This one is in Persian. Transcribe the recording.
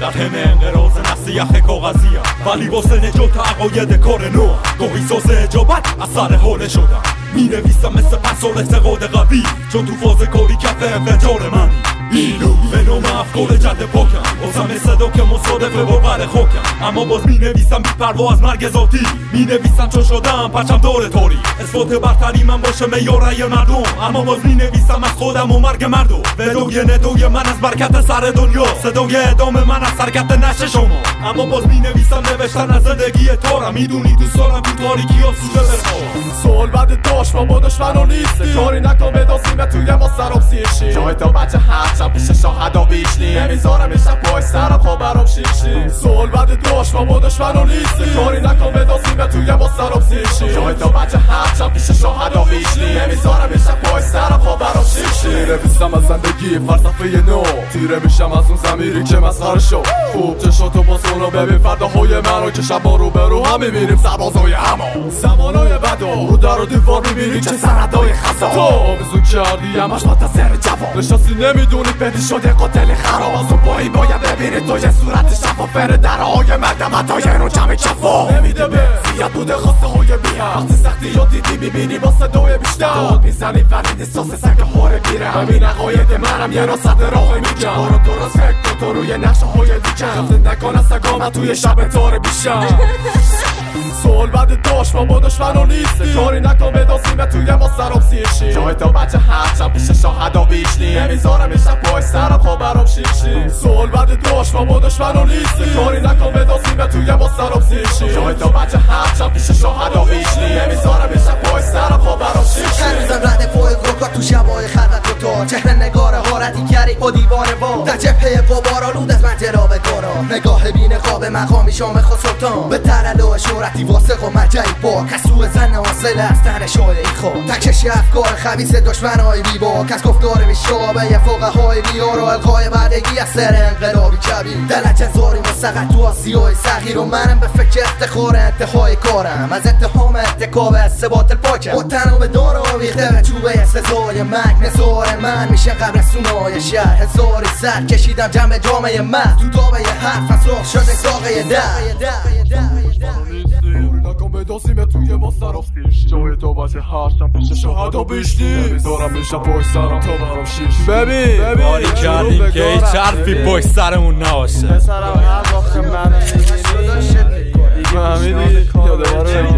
در همه انقراض نسل یخ کاغذی ولی واسه نجات عقاید کار نو گاهی ساز اجابت از سر حال شدم می نویسم مثل پسال اعتقاد قوی چون تو فاز کاری کف انفجار منی اینو به نام افکار جد پاکم بازم صدا که مصادف باور خاکم اما باز می نویسم بی پروا از مرگ ذاتی می نویسم چون شدم پرچم دار تاری اثبات برتری من باشه میاره مردم اما باز می نویسم از خودم و مرگ مردم. ولوی ندوی من از برکت سر دنیا. صدای ادامه من از حرکت نشه شما. اما باز می نویسم نوشتن از زندگی تارم می‌دونی دوست دارم تو تاریکی ها سوزه سوال بعد داشت ما با دشمنو نیستی. کاری نکن بدازیم توی ما سراب سیشی. جای تا بچه هرچم پیش شاهدا بیشنی نمی‌ذارم شب پای سرم خواب برام شیشی. سوال بعد داشت ما با دشمنو نیستی. کاری نکن توی ما سراب سیشی جای تا بچه هرچم پیش شاهدا بیشنی نمی‌ذارم این شب پای سرم خواب برام شیشی نویسم از زندگی فلسفه نو. تیره میشم از اون زمیری که مسخره شد خوب چشاتو باز رو ببین فرداهای منو که شب رو به رو هم می‌بینیم. سربازای همه زمانای بدو رو در و دیوار می‌بینی که سردای خزا تو آویزون کردی همش منتظر جواب نشستی نمی‌دونی بدی شده قاتل خراب. از اون بایی باید ببینی تو یه صورت شفافر درهای مردم حتی اینو کمی کفا بوده خواسته های بیه وقتی سختی یا دیدی می‌بینی با صدای بیشتر. داد می‌زنی ولی نساس سگ هاره بیره همین عقاید منم یه راست راه میگم. برو درست فکر تو روی نقشه های دیگه. خفته نکن از سگام توی شب تار بیشتر. سوال بعد داشت ما با دشمنو نیستی. کاری نکن بدازیم توی ما سراب سیشی. جای تا بچه هرچم پیش شاهدا بیشنی نمی‌ذارم این شب پای سرم خواب برام شیشی. سوال بعد داشت با دشمنو نیستی. کاری نکن بدازیم توی ما سراب سیشی جای تا بچه هرچم پیش شاهدا بیشنی نمی‌ذارم این شب پای سرم خواب برام شیشی. هنوزم رد فوق روکا تو شبای خلوت و تا چهره نگار حالتی گری با دیوانه با در جبهه قبارا لود از من دارا نگاه بین خواب مقامی شام سلطان به ترلو شورتی واسق و مرجعی با. کسو زن حاصل از تن شای خود تکش افکار خبیس دشمن های با کس گفتار بیشابه فوقه های بیار و القای بعدگی از سر انقلابی کبی دلج زاری مسقط تو آسیای صغیر و منم به فکر افتخار انتهای کارم. از اتهام از ثبات الپاکم با تناب دار آویخته به چوبه سزای مرگ. نزار من میشه قبل سونای شهر هزاری سر کشیدم جمع جامعه من تو تابه حرف از رخ شده ساقه در نکن بدازیم توی ما سراب جای تو باشه هرچم پیش شهدا بیشتی نمی‌ذارم میشم پای سرم تا برام شیش ببین کاری کردیم که هیچ حرفی پای سرمون نباشه پسرم هر وقت منو می‌بینی فهمیدی یادوارو